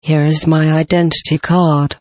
Here is my identity card.